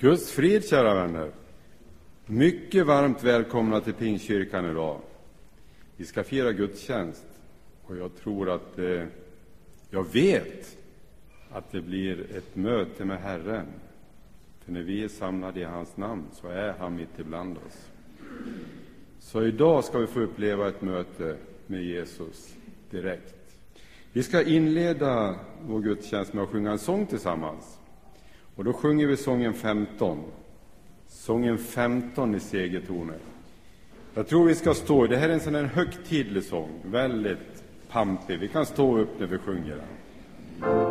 Guds frid, kära vänner. Mycket varmt välkomna till Pingstkyrkan idag. Vi ska fira gudstjänst och jag tror att, eh, jag vet att det blir ett möte med Herren. För när vi är samlade i hans namn så är han mitt ibland oss. Så idag ska vi få uppleva ett möte med Jesus direkt. Vi ska inleda vår gudstjänst med att sjunga en sång tillsammans. Och då sjunger vi sången 15. Sången 15 i segertoner. Jag tror vi ska stå, det här är en sån här högtidlig sång, väldigt pampig. Vi kan stå upp när vi sjunger den.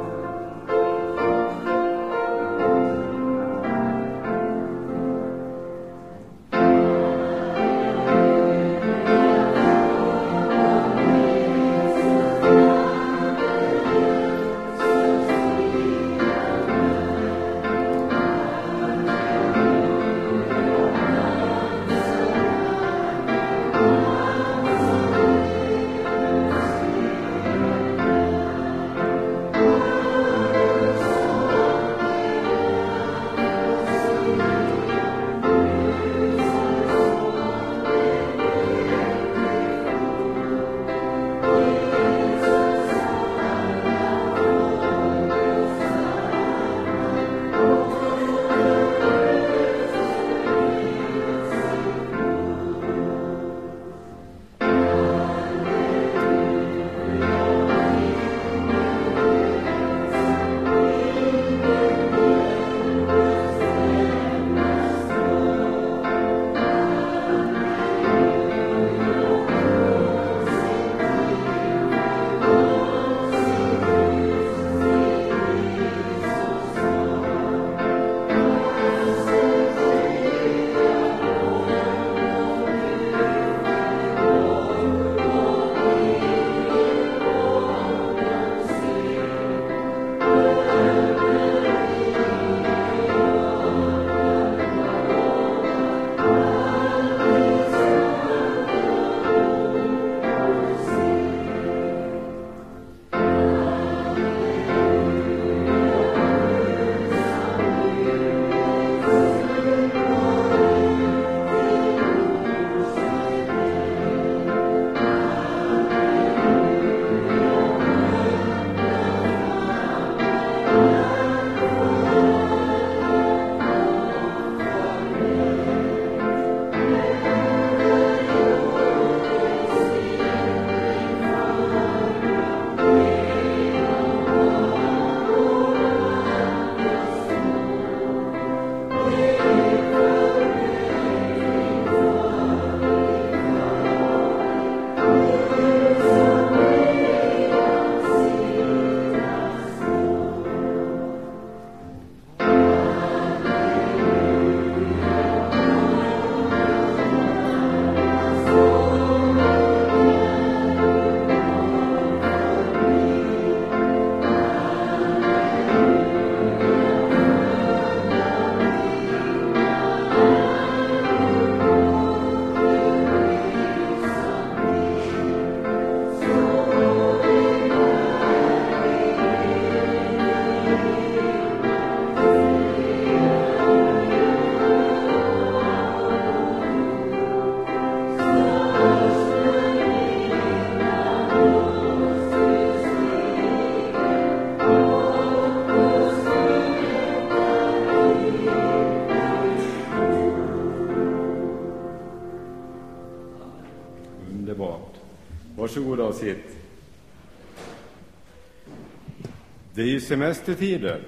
Semestertider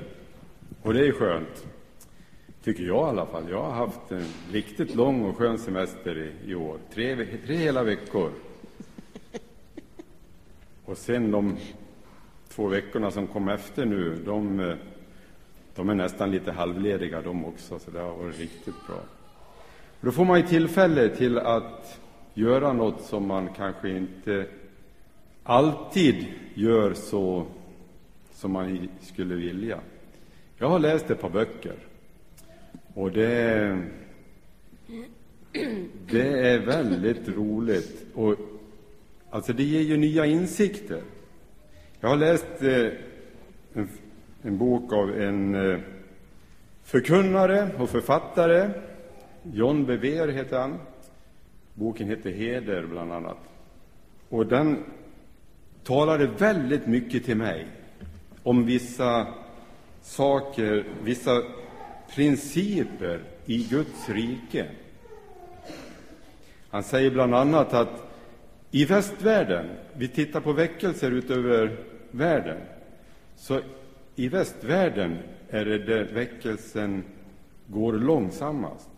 och det är skönt. Tycker jag i alla fall. Jag har haft en riktigt lång och skön semester i, i år. Tre, tre hela veckor. Och sen de två veckorna som kom efter nu, de, de är nästan lite halvlediga de också, så det har varit riktigt bra. Då får man ju tillfälle till att göra något som man kanske inte alltid gör så som man skulle vilja. Jag har läst ett par böcker och det, det är väldigt roligt. Och, alltså det ger ju nya insikter. Jag har läst eh, en, en, bok av en eh, förkunnare och författare. John Bever heter han. Boken heter Heder, bland annat. Och den talade väldigt mycket till mig om vissa saker, vissa principer i Guds rike. Han säger bland annat att i västvärlden, vi tittar på väckelser utöver världen, så i västvärlden är det där väckelsen går långsammast.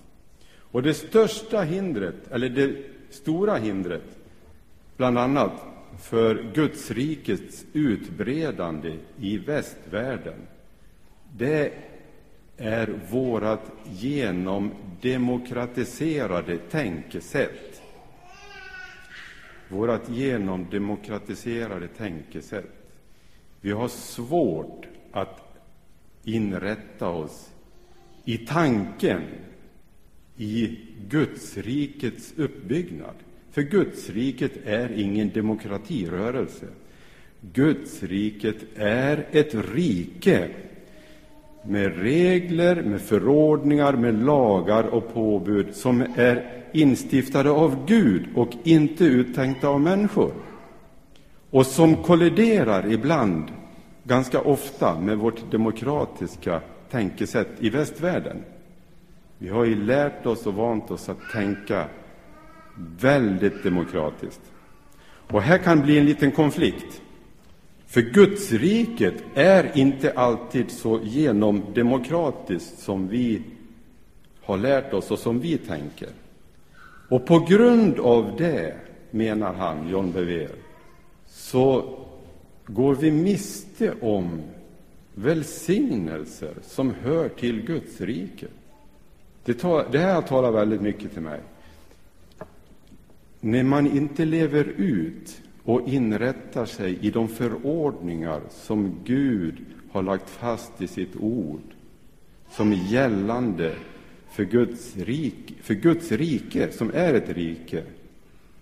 Och det största hindret, eller det stora hindret, bland annat för Guds rikets utbredande i västvärlden, det är vårt genomdemokratiserade tänkesätt. Vårt genomdemokratiserade tänkesätt. Vi har svårt att inrätta oss i tanken i Guds rikets uppbyggnad. För Guds riket är ingen demokratirörelse. Guds riket är ett rike med regler, med förordningar, med lagar och påbud som är instiftade av Gud och inte uttänkta av människor. Och som kolliderar ibland, ganska ofta, med vårt demokratiska tänkesätt i västvärlden. Vi har ju lärt oss och vant oss att tänka väldigt demokratiskt. Och här kan bli en liten konflikt. För Guds riket är inte alltid så genomdemokratiskt som vi har lärt oss och som vi tänker. Och på grund av det, menar han, John Bever, så går vi miste om välsignelser som hör till Guds rike. Det, tar, det här talar väldigt mycket till mig. När man inte lever ut och inrättar sig i de förordningar som Gud har lagt fast i sitt ord som är gällande för Guds, rik, för Guds rike, som är ett rike,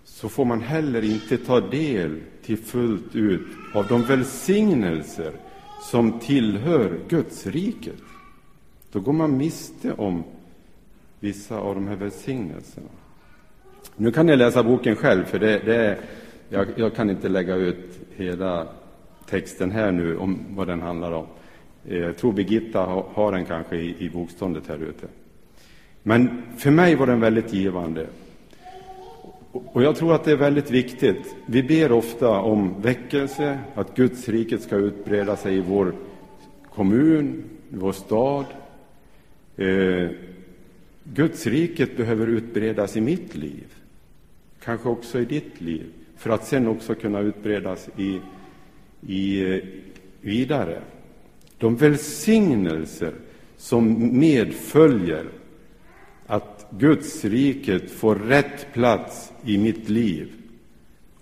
så får man heller inte ta del till fullt ut av de välsignelser som tillhör Guds riket. Då går man miste om vissa av de här välsignelserna. Nu kan ni läsa boken själv, för det, det är, jag, jag, kan inte lägga ut hela texten här nu om vad den handlar om. Eh, jag tror Birgitta har den kanske i, i bokståndet här ute. Men för mig var den väldigt givande. Och jag tror att det är väldigt viktigt. Vi ber ofta om väckelse, att Guds rike ska utbreda sig i vår kommun, i vår stad. Eh, Guds riket behöver utbredas i mitt liv, kanske också i ditt liv, för att sen också kunna utbredas i, i eh, vidare. De välsignelser som medföljer att Guds riket får rätt plats i mitt liv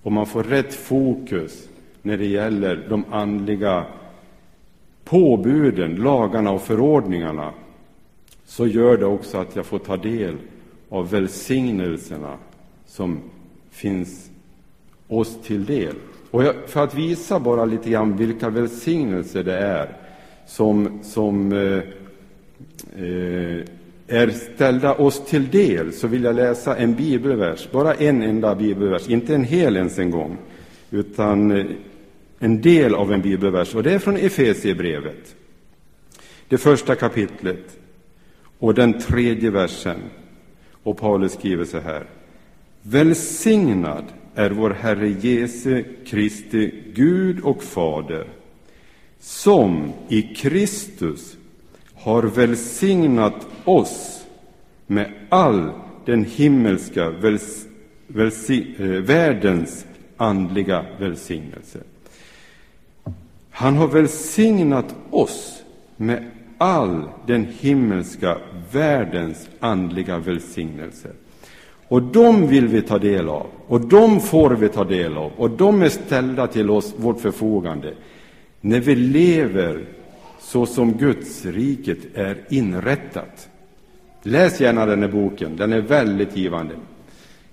och man får rätt fokus när det gäller de andliga påbuden, lagarna och förordningarna så gör det också att jag får ta del av välsignelserna som finns oss till del. Och jag, för att visa bara lite grann vilka välsignelser det är som, som eh, eh, är ställda oss till del så vill jag läsa en bibelvers, bara en enda bibelvers, inte en hel ens en gång, utan eh, en del av en bibelvers, och det är från Efesiebrevet, det första kapitlet och den tredje versen. Och Paulus skriver så här. Välsignad är vår Herre Jesu Kristi Gud och Fader, som i Kristus har välsignat oss med all den himmelska väls, välsi, eh, världens andliga välsignelse. Han har välsignat oss med all den himmelska världens andliga välsignelse. Och de vill vi ta del av, och de får vi ta del av, och de är ställda till oss, vårt förfogande, när vi lever så som Guds riket är inrättat. Läs gärna den här boken, den är väldigt givande.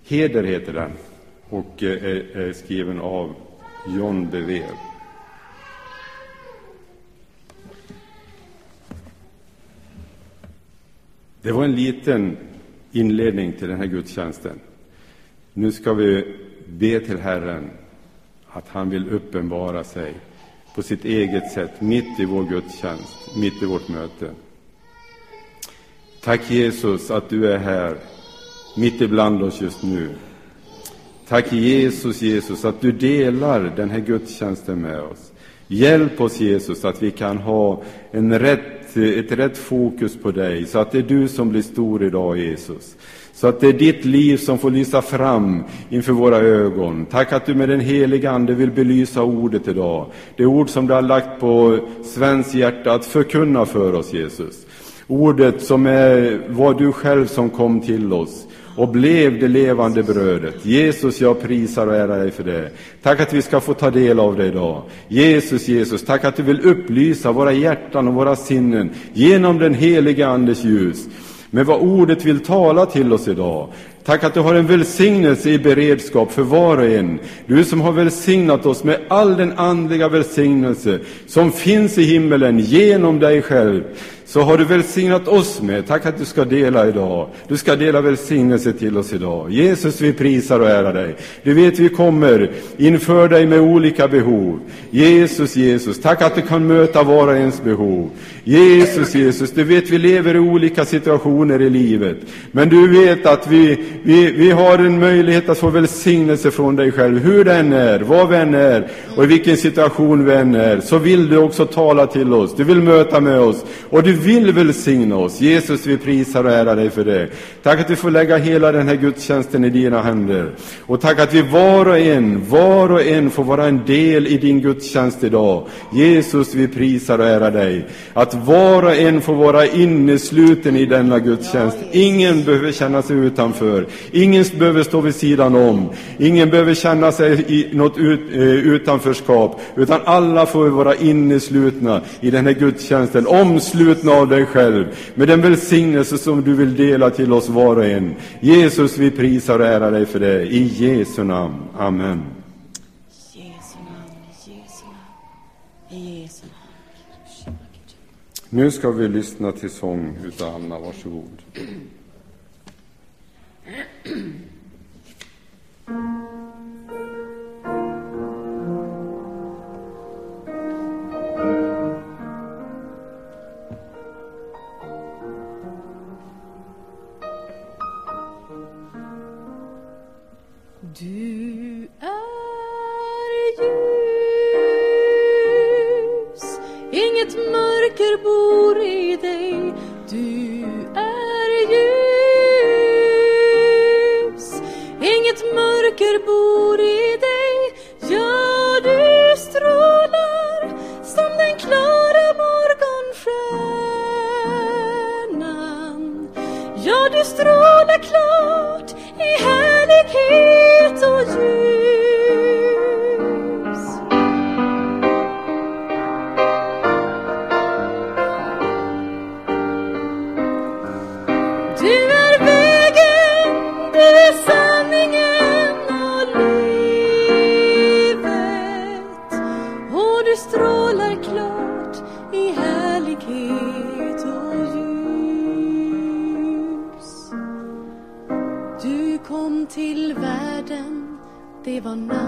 Heder heter den och är skriven av John Bever. Det var en liten inledning till den här gudstjänsten. Nu ska vi be till Herren att han vill uppenbara sig på sitt eget sätt, mitt i vår gudstjänst, mitt i vårt möte. Tack Jesus att du är här, mitt ibland oss just nu. Tack Jesus, Jesus, att du delar den här gudstjänsten med oss. Hjälp oss Jesus att vi kan ha en rätt, ett rätt fokus på dig, så att det är du som blir stor idag Jesus. Så att det är ditt liv som får lysa fram inför våra ögon. Tack att du med den heliga Ande vill belysa ordet idag. Det ord som du har lagt på Svens hjärta att förkunna för oss Jesus. Ordet som är, var du själv som kom till oss och blev det levande brödet. Jesus, jag prisar och ärar dig för det. Tack att vi ska få ta del av det idag. Jesus, Jesus, tack att du vill upplysa våra hjärtan och våra sinnen genom den heliga Andes ljus med vad ordet vill tala till oss idag. Tack att du har en välsignelse i beredskap för var och en. Du som har välsignat oss med all den andliga välsignelse som finns i himmelen genom dig själv så har du välsignat oss med. Tack att du ska dela idag. Du ska dela välsignelse till oss idag. Jesus, vi prisar och ärar dig. Du vet, vi kommer inför dig med olika behov. Jesus, Jesus, tack att du kan möta var och ens behov. Jesus, Jesus, du vet, vi lever i olika situationer i livet. Men du vet att vi, vi, vi har en möjlighet att få välsignelse från dig själv. Hur den är, vad vi än är och i vilken situation vi än är, så vill du också tala till oss. Du vill möta med oss. Och du vill välsigna oss. Jesus, vi prisar och ärar dig för det. Tack att vi får lägga hela den här gudstjänsten i dina händer. Och tack att vi var och en, var och en får vara en del i din gudstjänst idag. Jesus, vi prisar och ärar dig. Att var och en får vara innesluten i denna gudstjänst. Ingen behöver känna sig utanför. Ingen behöver stå vid sidan om. Ingen behöver känna sig i något ut, eh, utanförskap. Utan alla får vara inneslutna i den här gudstjänsten. Omslutna av dig själv. Med den välsignelse som du vill dela till oss var och en. Jesus, vi prisar och ärar dig för det. I Jesu namn. Amen. Nu ska vi lyssna till sång utav Anna. Varsågod. Du inget mörker bor i dig. Du är ljus, inget mörker bor i det var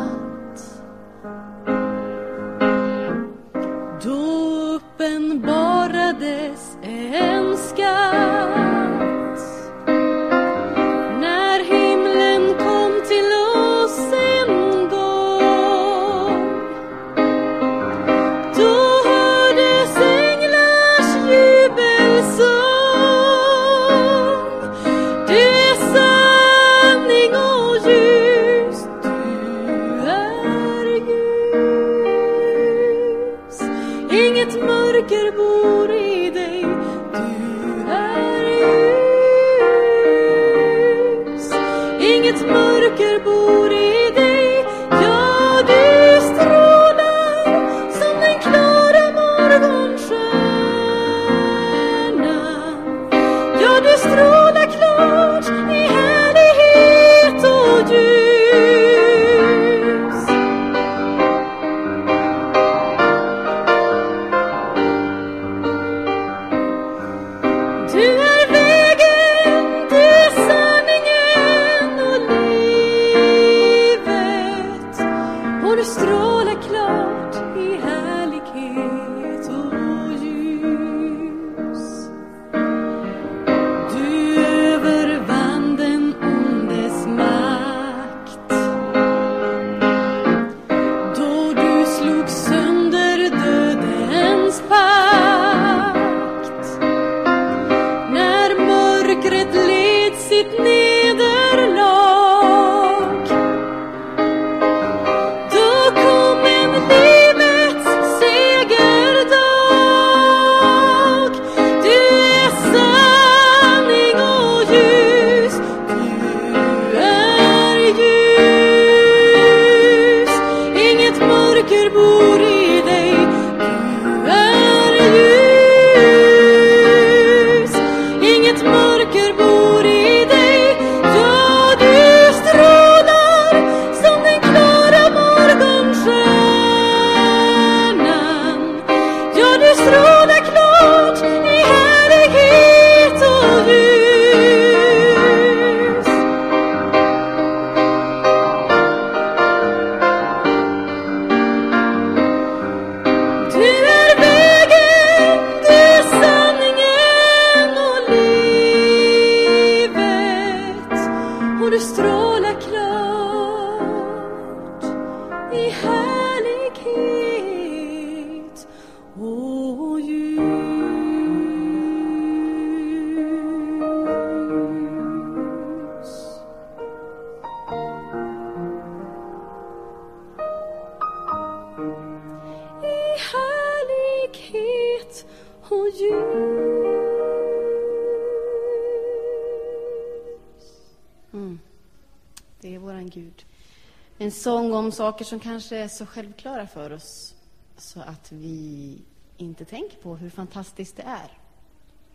sång om saker som kanske är så självklara för oss så att vi inte tänker på hur fantastiskt det är.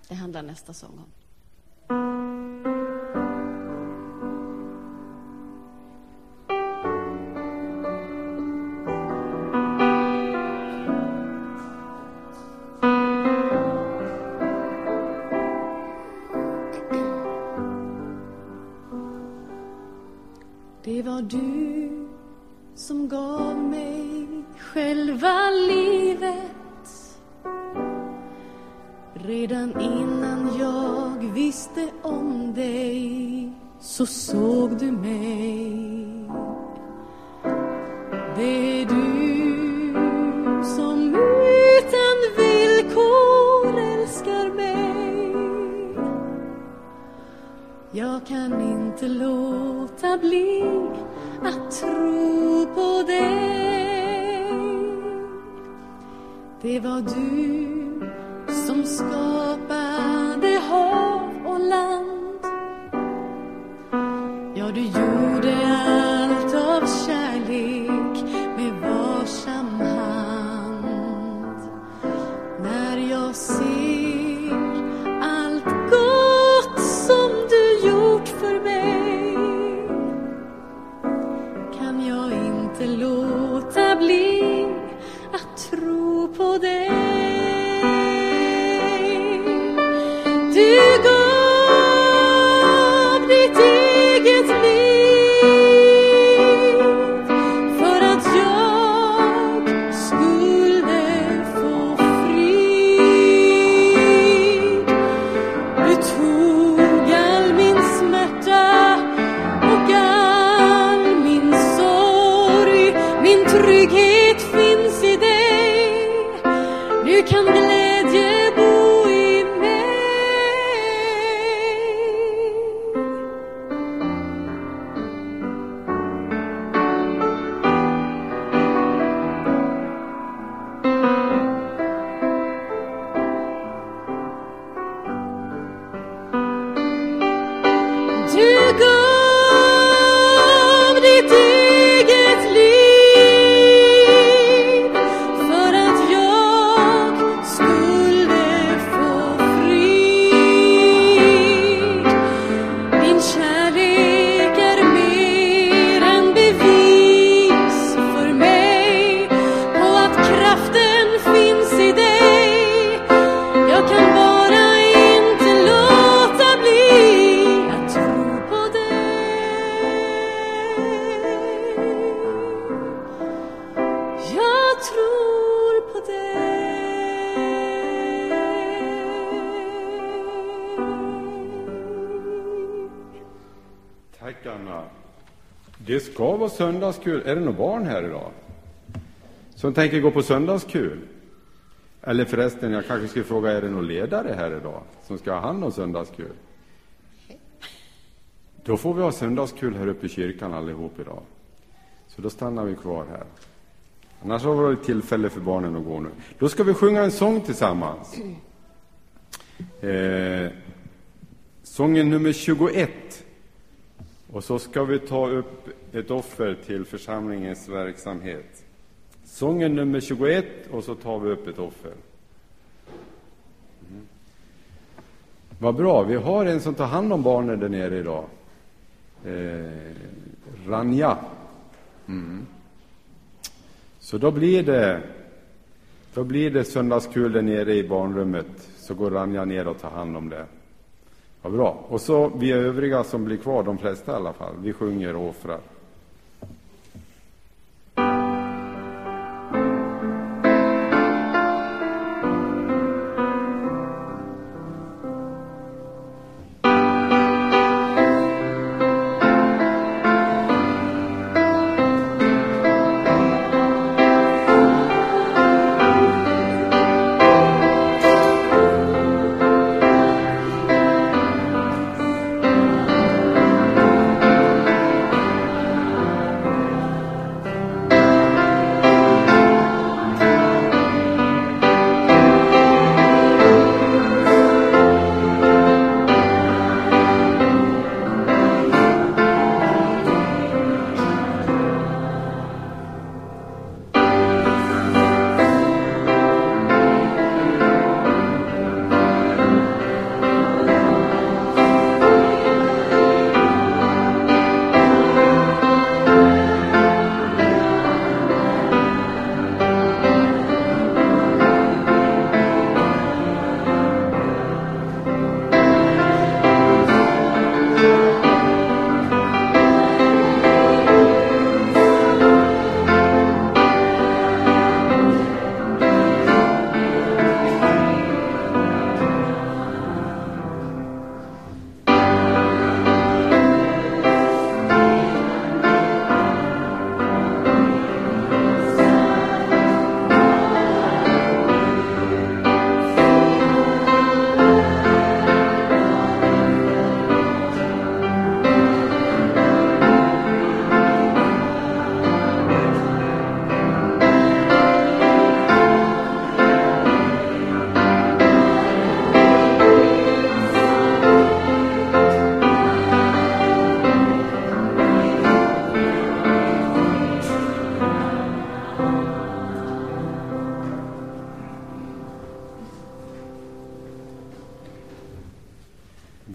Det handlar nästa sång om. Det var du som gav mig själva livet. Redan innan jag visste om dig så såg du mig. Det är du som utan villkor älskar mig. Jag kan inte låta bli att tro på dig. Det var du som skapade söndagskul. Är det några barn här idag? Som tänker gå på söndagskul? Eller förresten, jag kanske skulle fråga, är det någon ledare här idag som ska ha hand om söndagskul? Då får vi ha söndagskul här uppe i kyrkan allihop idag. Så då stannar vi kvar här. Annars har vi tillfälle för barnen att gå nu. Då ska vi sjunga en sång tillsammans. Eh, sången nummer 21. Och så ska vi ta upp ett offer till församlingens verksamhet. Sången nummer 21 och så tar vi upp ett offer. Mm. Vad bra, vi har en som tar hand om barnen där nere idag. Eh, Ranja. Mm. Så då blir det då blir det söndagskul där nere i barnrummet, så går Ranja ner och tar hand om det. Vad bra. Och så vi övriga som blir kvar, de flesta i alla fall, vi sjunger och offrar.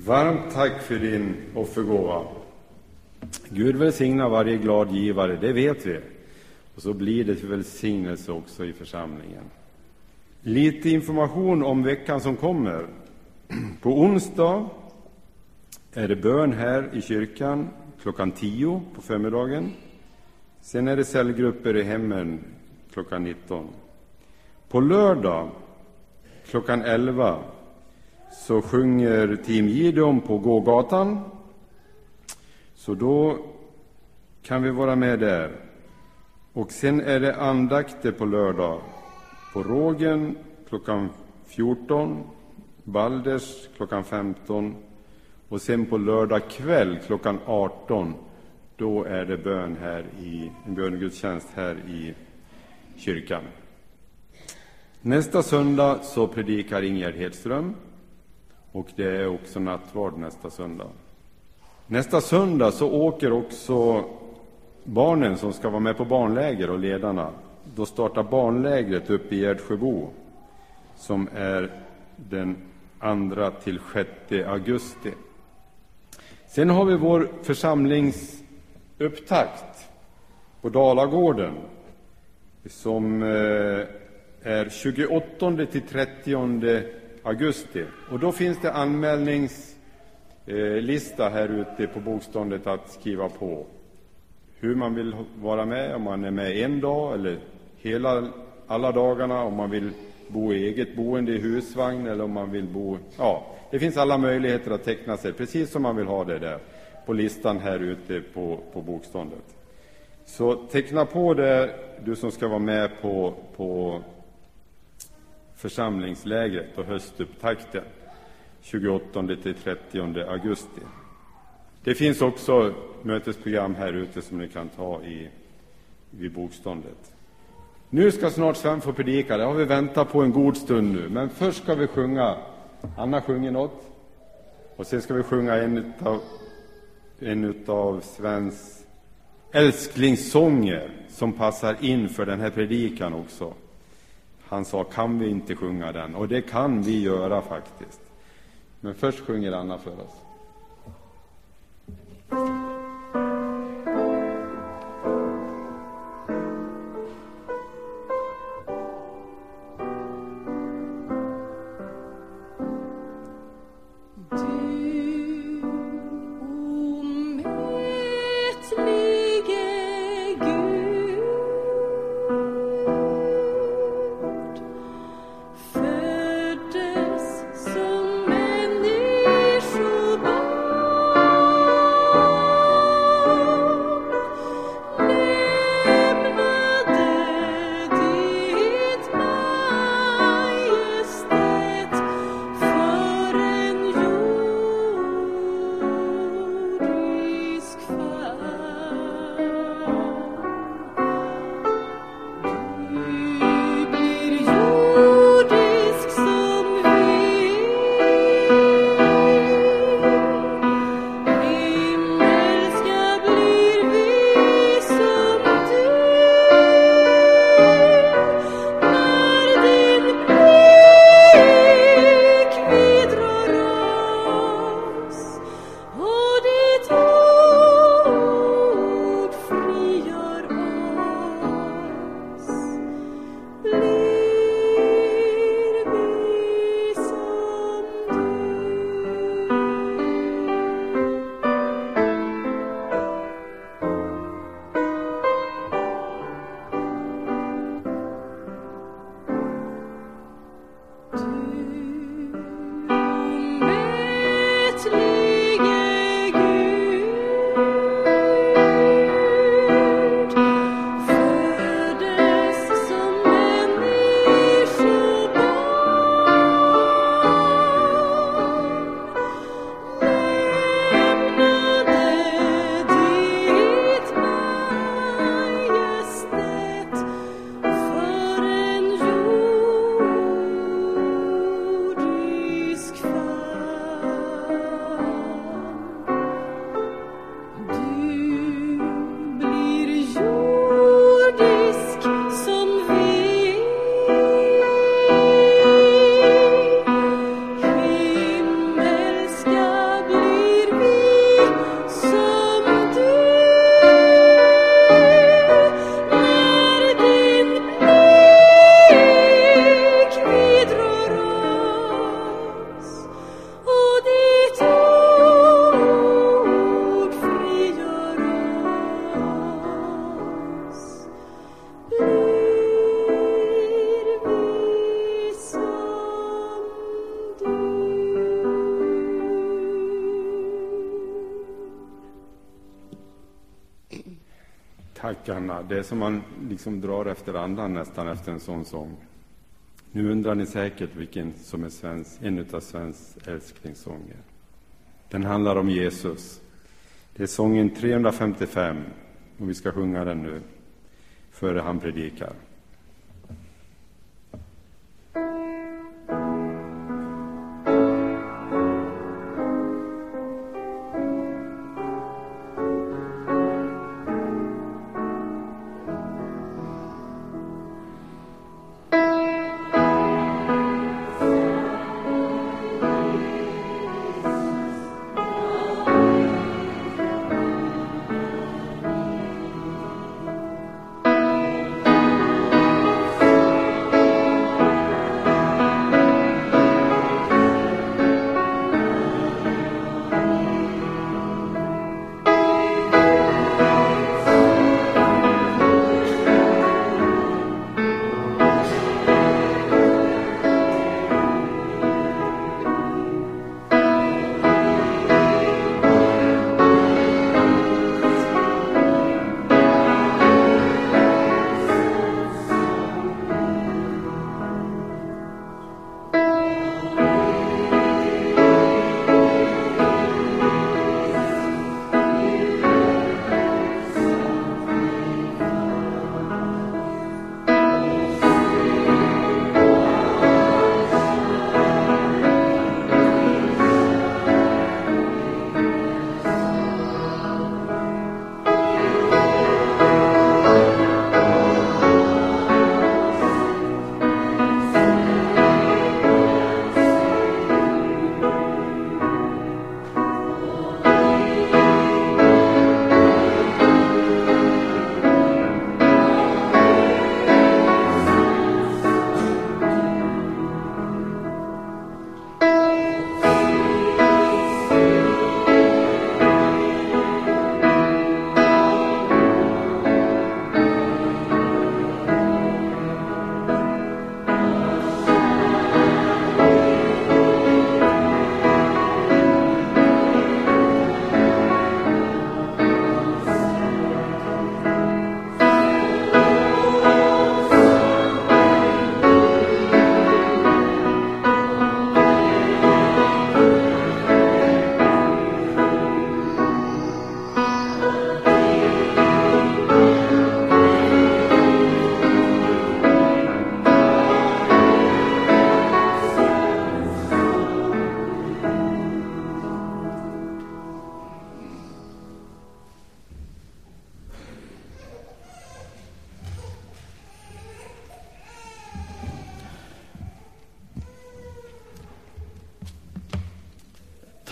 Varmt tack för din offergåva. Gud välsignar varje glad givare, det vet vi. Och så blir det till välsignelse också i församlingen. Lite information om veckan som kommer. På onsdag är det bön här i kyrkan klockan 10 på förmiddagen. Sen är det cellgrupper i hemmen klockan 19. På lördag klockan 11 så sjunger Team Gideon på gågatan. Så då kan vi vara med där. Och sen är det andakter på lördag. På Rågen klockan 14, Balders klockan 15 och sen på lördag kväll klockan 18 då är det bön här i, en bönegudstjänst här i kyrkan. Nästa söndag så predikar Ingegerd Hedström och det är också nattvard nästa söndag. Nästa söndag så åker också barnen som ska vara med på barnläger och ledarna. Då startar barnlägret uppe i Gärdsjöbo som är den 2 till 6 augusti. Sen har vi vår församlingsupptakt på Dalagården som eh, är 28 till 30 augusti. Och då finns det anmälningslista här ute på bokståndet att skriva på hur man vill vara med, om man är med en dag eller hela, alla dagarna, om man vill bo i eget boende i husvagn eller om man vill bo... Ja, det finns alla möjligheter att teckna sig precis som man vill ha det där på listan här ute på, på bokståndet. Så teckna på det, du som ska vara med på, på församlingslägret och höstupptakten 28 till 30 augusti. Det finns också mötesprogram här ute som ni kan ta i, vid bokståndet. Nu ska snart Sven få predika, det har vi väntat på en god stund nu. Men först ska vi sjunga, Anna sjunger något, och sen ska vi sjunga en utav, en utav Svens älsklingssånger som passar in för den här predikan också. Han sa, kan vi inte sjunga den? Och det kan vi göra faktiskt. Men först sjunger Anna för oss. Det är som man liksom drar efter andan nästan efter en sån sång. Nu undrar ni säkert vilken som är svensk, en av Svens älsklingssånger. Den handlar om Jesus. Det är sången 355 och vi ska sjunga den nu före han predikar.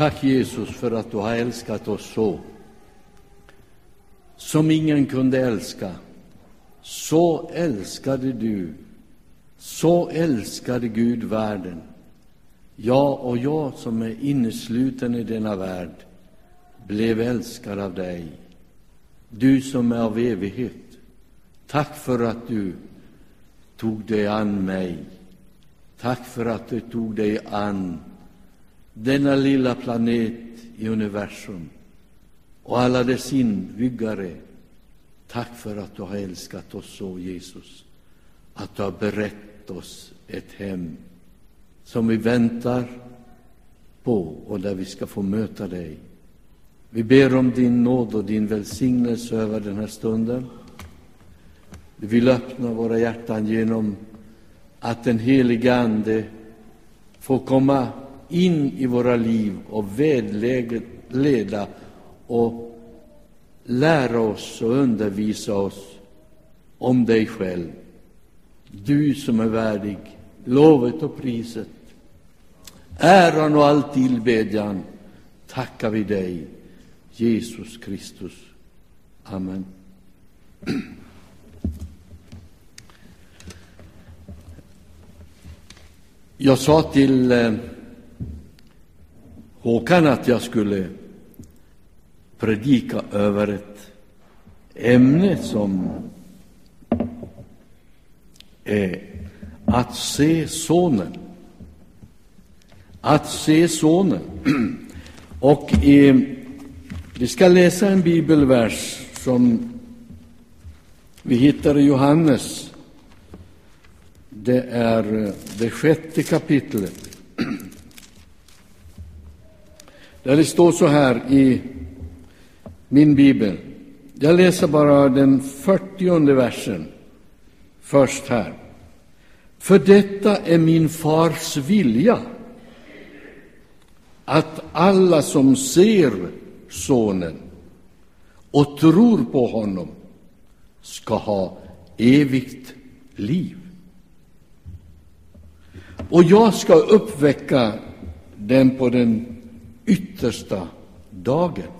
Tack Jesus för att du har älskat oss så som ingen kunde älska. Så älskade du, så älskade Gud världen. Ja, och jag som är innesluten i denna värld blev älskad av dig. Du som är av evighet. Tack för att du tog dig an mig. Tack för att du tog dig an denna lilla planet i universum och alla dess inbyggare. Tack för att du har älskat oss så, Jesus, att du har berett oss ett hem som vi väntar på och där vi ska få möta dig. Vi ber om din nåd och din välsignelse över den här stunden. Vi vill öppna våra hjärtan genom att den helige Ande får komma in i våra liv och vägleda och lära oss och undervisa oss om dig själv. Du som är värdig lovet och priset, äran och all tillbedjan tackar vi dig, Jesus Kristus. Amen. Jag sa till eh, Håkan att jag skulle predika över ett ämne som är att se Sonen. Att se Sonen. Och i, vi ska läsa en bibelvers som vi hittar i Johannes. Det är eh, det sjätte kapitlet. Där det står så här i min bibel. Jag läser bara den fyrtionde versen först här. För detta är min fars vilja, att alla som ser Sonen och tror på honom ska ha evigt liv. Och jag ska uppväcka den på den yttersta dagen.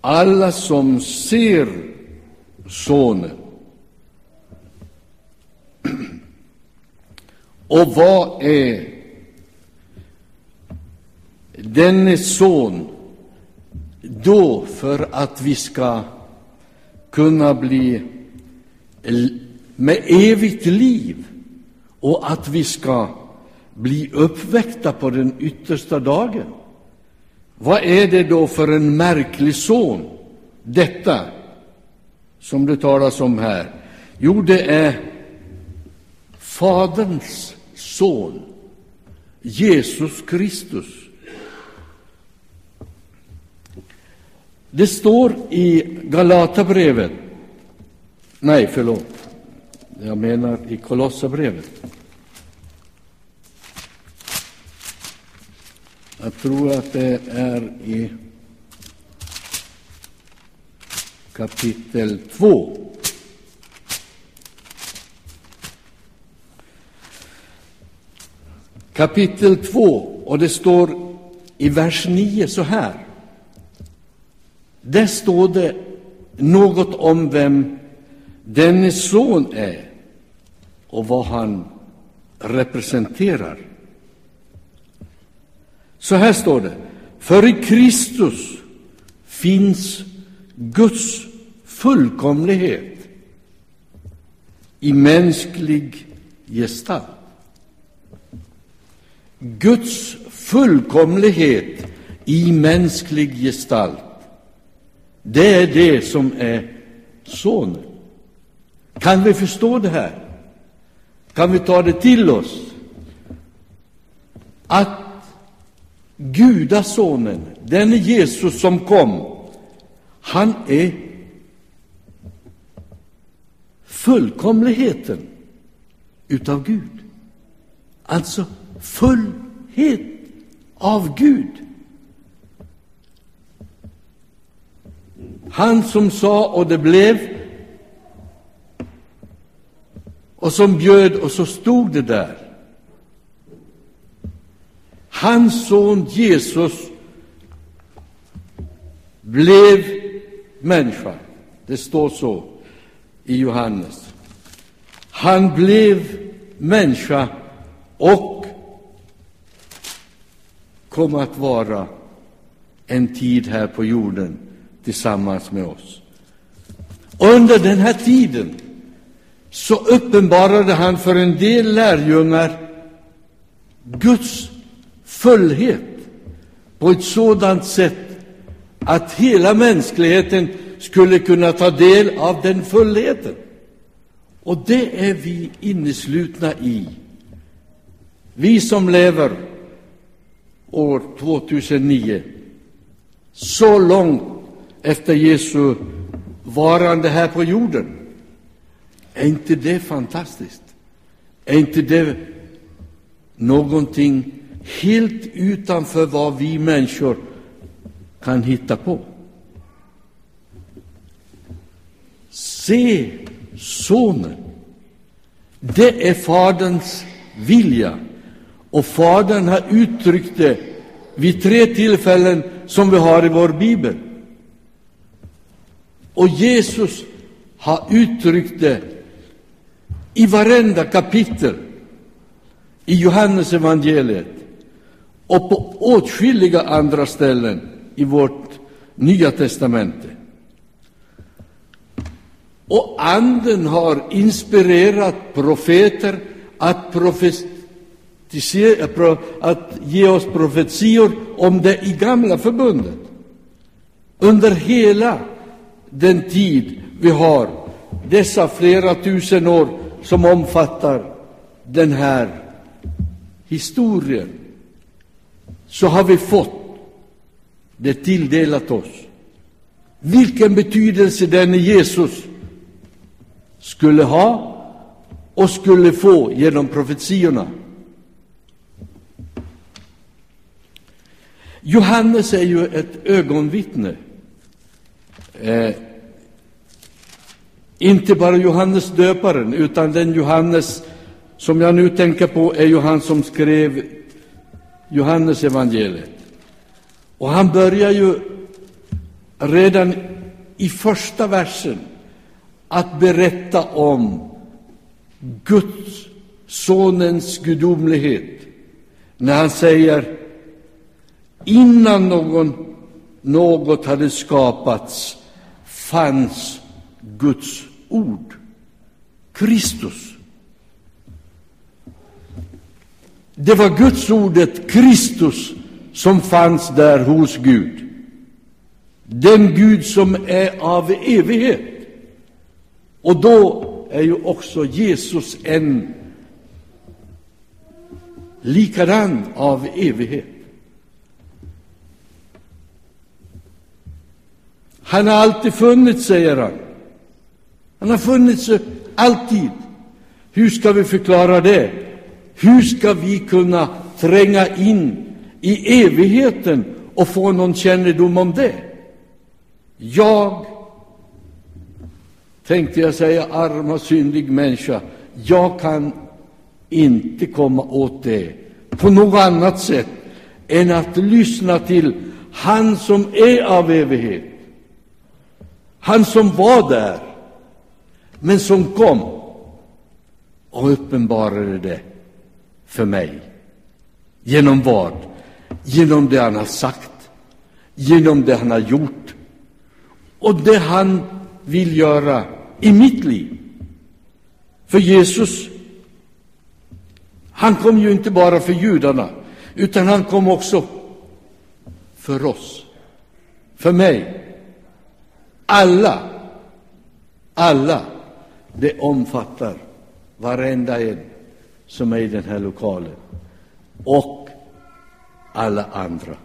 Alla som ser Sonen och vad är denne son då för att vi ska kunna bli med evigt liv och att vi ska bli uppväckta på den yttersta dagen. Vad är det då för en märklig son, detta som det talas om här? Jo, det är Faderns son, Jesus Kristus. Det står i Galatabrevet, nej förlåt, jag menar i Kolosserbrevet. Jag tror att det är i kapitel 2. Kapitel 2, och det står i vers 9 så här. Där står det något om vem denne son är och vad han representerar. Så här står det. För i Kristus finns Guds fullkomlighet i mänsklig gestalt. Guds fullkomlighet i mänsklig gestalt. Det är det som är Sonen. Kan vi förstå det här? Kan vi ta det till oss? Att Gudasonen, den Jesus som kom, han är fullkomligheten utav Gud. Alltså fullhet av Gud. Han som sa och det blev och som bjöd och så stod det där hans son Jesus blev människa. Det står så i Johannes. Han blev människa och kom att vara en tid här på jorden tillsammans med oss. Under den här tiden så uppenbarade han för en del lärjungar Guds fullhet på ett sådant sätt att hela mänskligheten skulle kunna ta del av den fullheten. Och det är vi inneslutna i. Vi som lever år 2009, så långt efter Jesu varande här på jorden. Är inte det fantastiskt? Är inte det någonting helt utanför vad vi människor kan hitta på? Se Sonen. Det är Faderns vilja. Och Fadern har uttryckt det vid tre tillfällen som vi har i vår bibel. Och Jesus har uttryckt det i varenda kapitel i Johannes evangeliet och på åtskilliga andra ställen i vårt Nya testamente. Och Anden har inspirerat profeter att, profetisera, att ge oss profetior om det i Gamla förbundet. Under hela den tid vi har, dessa flera tusen år som omfattar den här historien, så har vi fått det tilldelat oss. Vilken betydelse den Jesus skulle ha och skulle få genom profetiorna. Johannes är ju ett ögonvittne. Eh, inte bara Johannes döparen, utan den Johannes som jag nu tänker på är ju han som skrev Johannes evangeliet. Och han börjar ju redan i första versen att berätta om Guds, Sonens gudomlighet när han säger innan någon, något hade skapats fanns Guds ord, Kristus. Det var Guds ordet Kristus som fanns där hos Gud. Den Gud som är av evighet. Och då är ju också Jesus en likadan av evighet. Han har alltid funnits, säger han. Han har funnits alltid. Hur ska vi förklara det? Hur ska vi kunna tränga in i evigheten och få någon kännedom om det? Jag tänkte jag säga, arma syndig människa, jag kan inte komma åt det på något annat sätt än att lyssna till han som är av evighet. Han som var där, men som kom och uppenbarade det för mig. Genom vad? Genom det han har sagt, genom det han har gjort och det han vill göra i mitt liv. För Jesus, han kom ju inte bara för judarna, utan han kom också för oss, för mig. Alla, alla, det omfattar varenda en som är i den här lokalen och alla andra.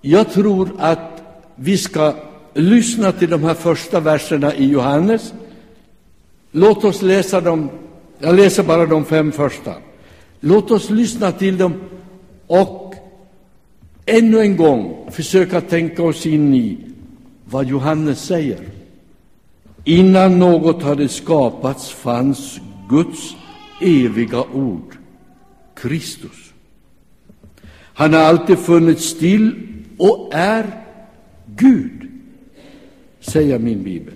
Jag tror att vi ska lyssna till de här första verserna i Johannes. Låt oss läsa dem. Jag läser bara de fem första. Låt oss lyssna till dem och ännu en gång försöka tänka oss in i vad Johannes säger. Innan något hade skapats fanns Guds eviga ord, Kristus. Han har alltid funnits still och är Gud, säger min bibel.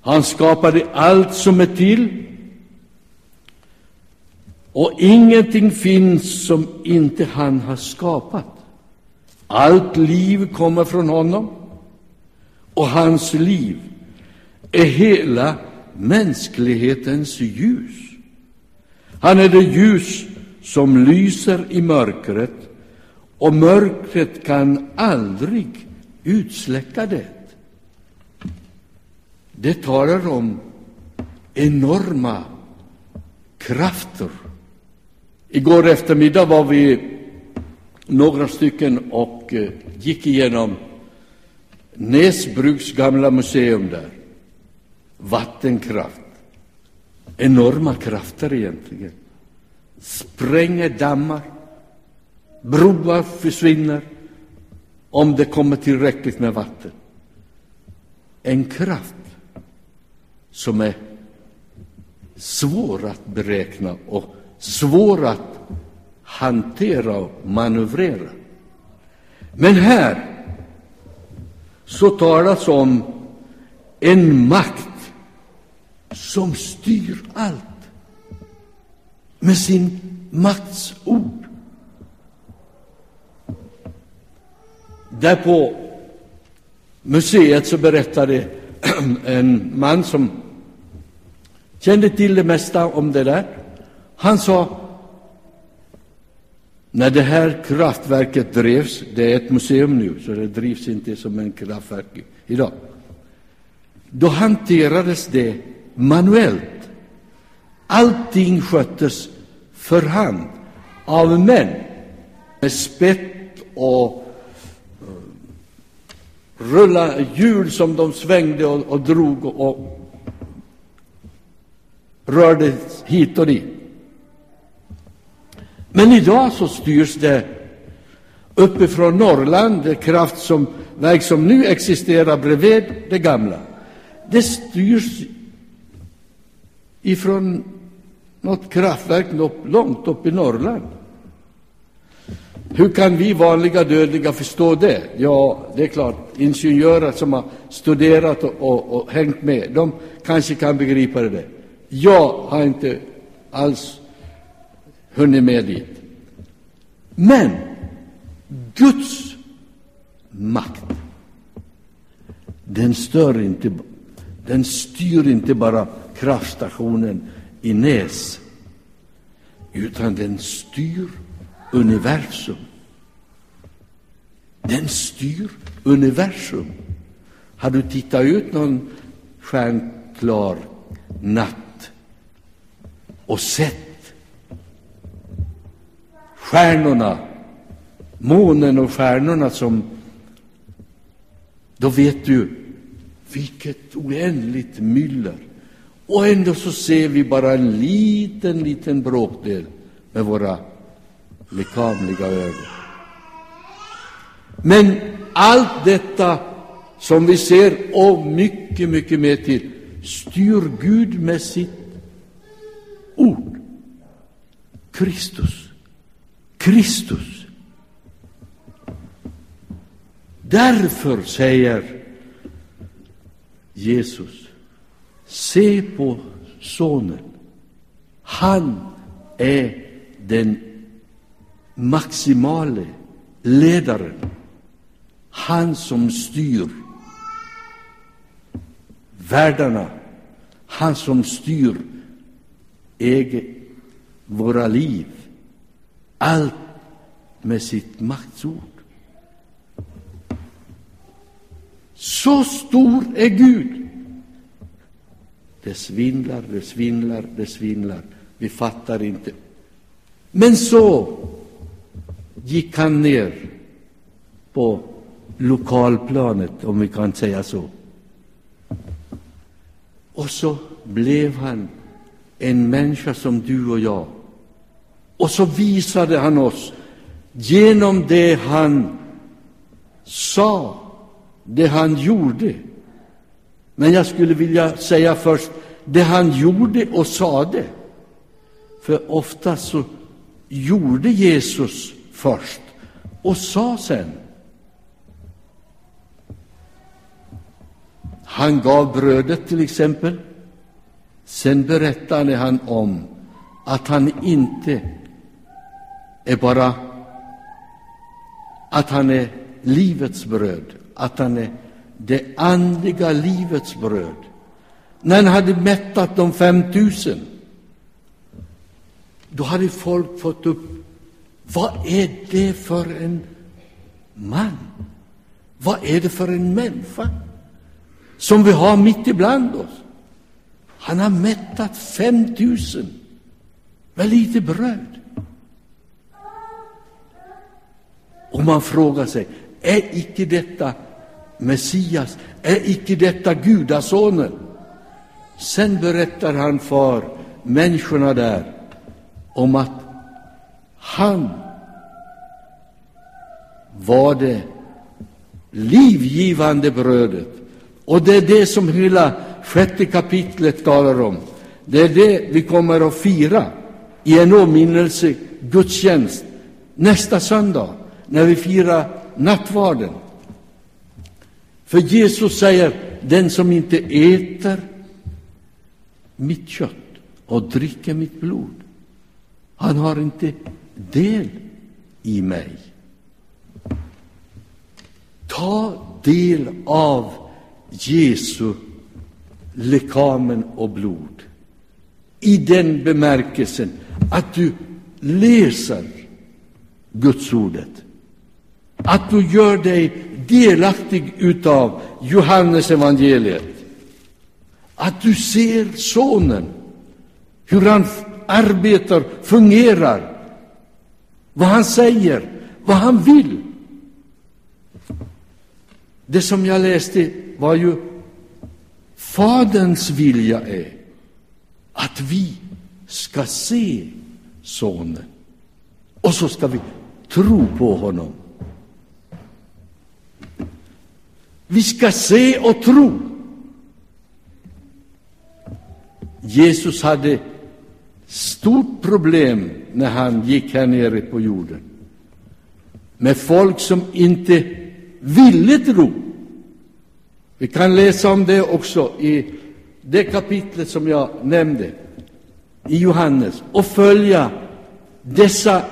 Han skapade allt som är till och ingenting finns som inte han har skapat. Allt liv kommer från honom och hans liv är hela mänsklighetens ljus. Han är det ljus som lyser i mörkret och mörkret kan aldrig utsläcka det. Det talar om enorma krafter. Igår eftermiddag var vi några stycken och eh, gick igenom Näsbruks gamla museum där. Vattenkraft. Enorma krafter egentligen. Spränger dammar. Broar försvinner om det kommer tillräckligt med vatten. En kraft som är svår att beräkna och svår att hantera och manövrera. Men här så talas om en makt som styr allt med sin makts ord. Där på museet så berättade en man som kände till det mesta om det där. Han sa, när det här kraftverket drevs, det är ett museum nu, så det drivs inte som en kraftverk idag, då hanterades det manuellt. Allting sköttes för hand av män med spett och eh, rulla hjul som de svängde och, och drog och, och rörde hit och dit. Men idag så styrs det uppifrån Norrland, det kraftverk som, som nu existerar bredvid det gamla. Det styrs ifrån något kraftverk långt upp i Norrland. Hur kan vi vanliga dödliga förstå det? Ja, det är klart, ingenjörer som har studerat och, och, och hängt med, de kanske kan begripa det. Jag har inte alls hunnit med dit. Men Guds makt, den stör inte, den styr inte bara kraftstationen i Näs, utan den styr universum. Den styr universum. Har du tittat ut någon stjärnklar natt och sett stjärnorna, månen och stjärnorna som då vet du vilket oändligt myller och ändå så ser vi bara en liten, liten bråkdel med våra lekamliga ögon. Men allt detta som vi ser, och mycket, mycket mer till, styr Gud med sitt ord. Kristus. Kristus. Därför säger Jesus Se på Sonen. Han är den maximale ledaren. Han som styr världarna. Han som styr eget, våra liv. Allt med sitt maktsord. Så stor är Gud. Det svindlar, det svindlar, det svindlar. Vi fattar inte. Men så gick han ner på lokalplanet, om vi kan säga så. Och så blev han en människa som du och jag. Och så visade han oss genom det han sa, det han gjorde, men jag skulle vilja säga först det han gjorde och sade. För ofta så gjorde Jesus först och sa sen. Han gav brödet till exempel. Sen berättade han om att han inte är bara att han är livets bröd, att han är det andliga livets bröd. När han hade mättat de fem tusen, då hade folk fått upp vad är det för en man? Vad är det för en människa som vi har mitt ibland oss? Han har mättat fem tusen med lite bröd. Och man frågar sig, är icke detta Messias? Är icke detta Gudasonen? Sen berättar han för människorna där om att han var det livgivande brödet. Och det är det som hela sjätte kapitlet talar om. Det är det vi kommer att fira i en åminnelse gudstjänst nästa söndag när vi firar nattvarden. För Jesus säger, den som inte äter mitt kött och dricker mitt blod, han har inte del i mig. Ta del av Jesu lekamen och blod i den bemärkelsen att du läser Guds ordet. Att du gör dig delaktig utav Johannes evangeliet. Att du ser Sonen, hur han arbetar, fungerar, vad han säger, vad han vill. Det som jag läste var ju Faderns vilja är att vi ska se Sonen och så ska vi tro på honom. Vi ska se och tro. Jesus hade stort problem när han gick här nere på jorden med folk som inte ville tro. Vi kan läsa om det också i det kapitlet som jag nämnde i Johannes och följa dessa,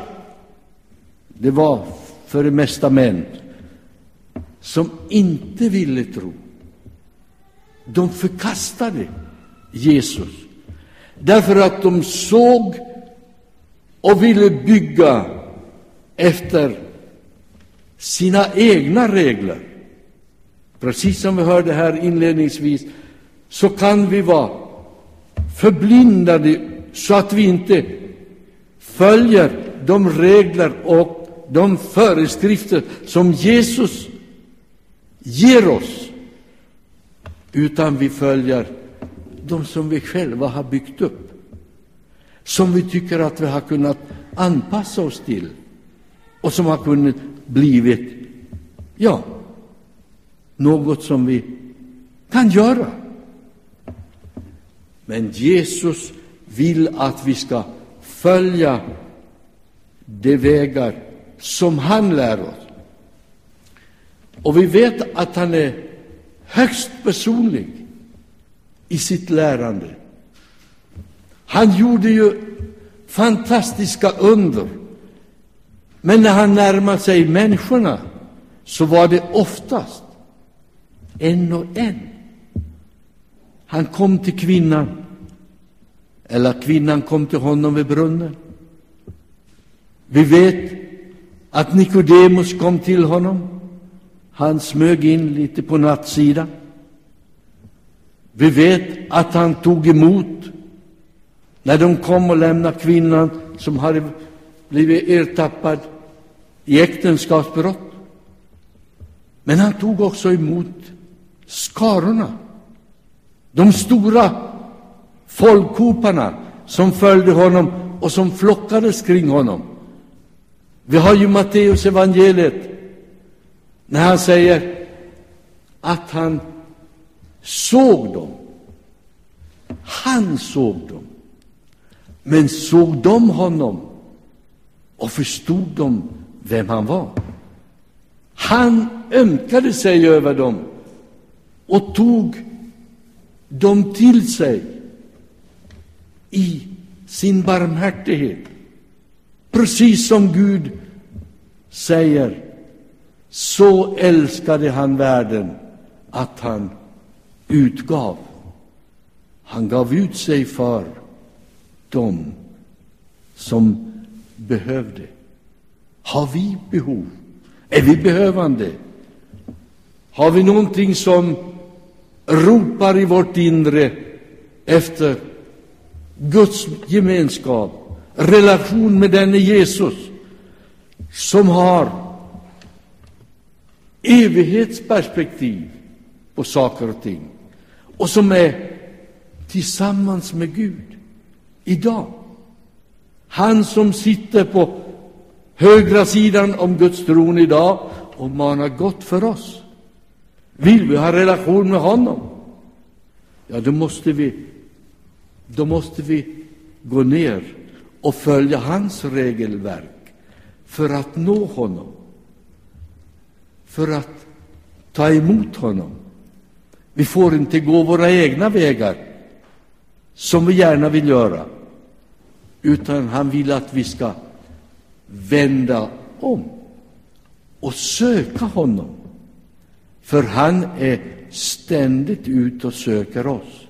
det var för det mesta män, som inte ville tro. De förkastade Jesus därför att de såg och ville bygga efter sina egna regler. Precis som vi hörde här inledningsvis så kan vi vara förblindade så att vi inte följer de regler och de föreskrifter som Jesus ger oss, utan vi följer de som vi själva har byggt upp, som vi tycker att vi har kunnat anpassa oss till och som har kunnat blivit, ja, något som vi kan göra. Men Jesus vill att vi ska följa de vägar som han lär oss. Och vi vet att han är högst personlig i sitt lärande. Han gjorde ju fantastiska under. Men när han närmade sig människorna så var det oftast en och en. Han kom till kvinnan, eller kvinnan kom till honom vid brunnen. Vi vet att Nikodemus kom till honom. Han smög in lite på nattsidan. Vi vet att han tog emot när de kom och lämnade kvinnan som hade blivit ertappad i äktenskapsbrott. Men han tog också emot skarorna, de stora folkhoparna som följde honom och som flockades kring honom. Vi har ju Matteus evangeliet när han säger att han såg dem. Han såg dem. Men såg de honom och förstod de vem han var? Han ömkade sig över dem och tog dem till sig i sin barmhärtighet. Precis som Gud säger, så älskade han världen att han utgav. Han gav ut sig för dem som behövde. Har vi behov? Är vi behövande? Har vi någonting som ropar i vårt inre efter Guds gemenskap, relation med denne Jesus, som har evighetsperspektiv på saker och ting och som är tillsammans med Gud idag. Han som sitter på högra sidan om Guds tron idag och manar gott för oss. Vill vi ha relation med honom? Ja, då måste vi, då måste vi gå ner och följa hans regelverk för att nå honom, för att ta emot honom. Vi får inte gå våra egna vägar, som vi gärna vill göra, utan han vill att vi ska vända om och söka honom. För han är ständigt ute och söker oss.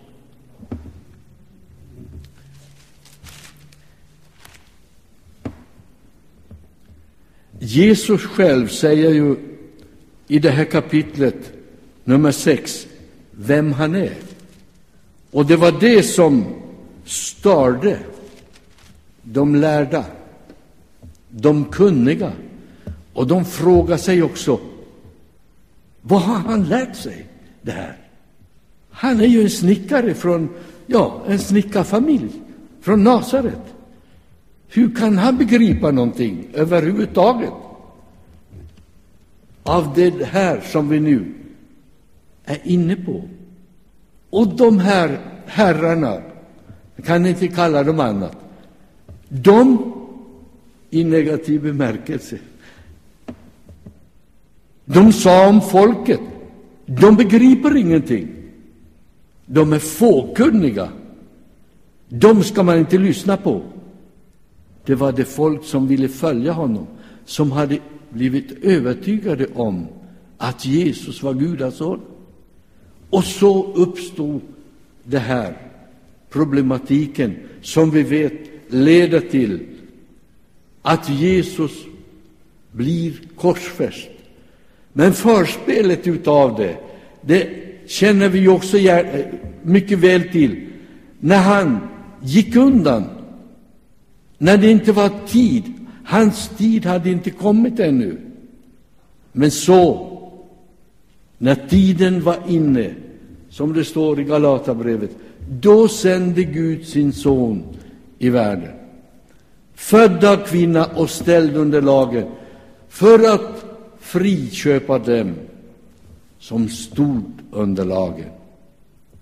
Jesus själv säger ju i det här kapitlet, nummer 6, vem han är. Och det var det som störde de lärda, de kunniga. Och de frågar sig också, vad har han lärt sig det här? Han är ju en snickare från, ja, en snickarfamilj från Nasaret. Hur kan han begripa någonting överhuvudtaget av det här som vi nu är inne på? Och de här herrarna, jag kan inte kalla dem annat, de i negativ bemärkelse. De sa om folket, de begriper ingenting. De är fåkunniga. De ska man inte lyssna på. Det var det folk som ville följa honom, som hade blivit övertygade om att Jesus var Gudas son. Och så uppstod det här problematiken som vi vet leder till att Jesus blir korsfäst. Men förspelet utav det, det känner vi också mycket väl till. När han gick undan, när det inte var tid, hans tid hade inte kommit ännu. Men så, när tiden var inne, som det står i Galatabrevet, då sände Gud sin son i världen. Född av kvinna och ställd under lagen, för att friköpa dem som stod under lagen.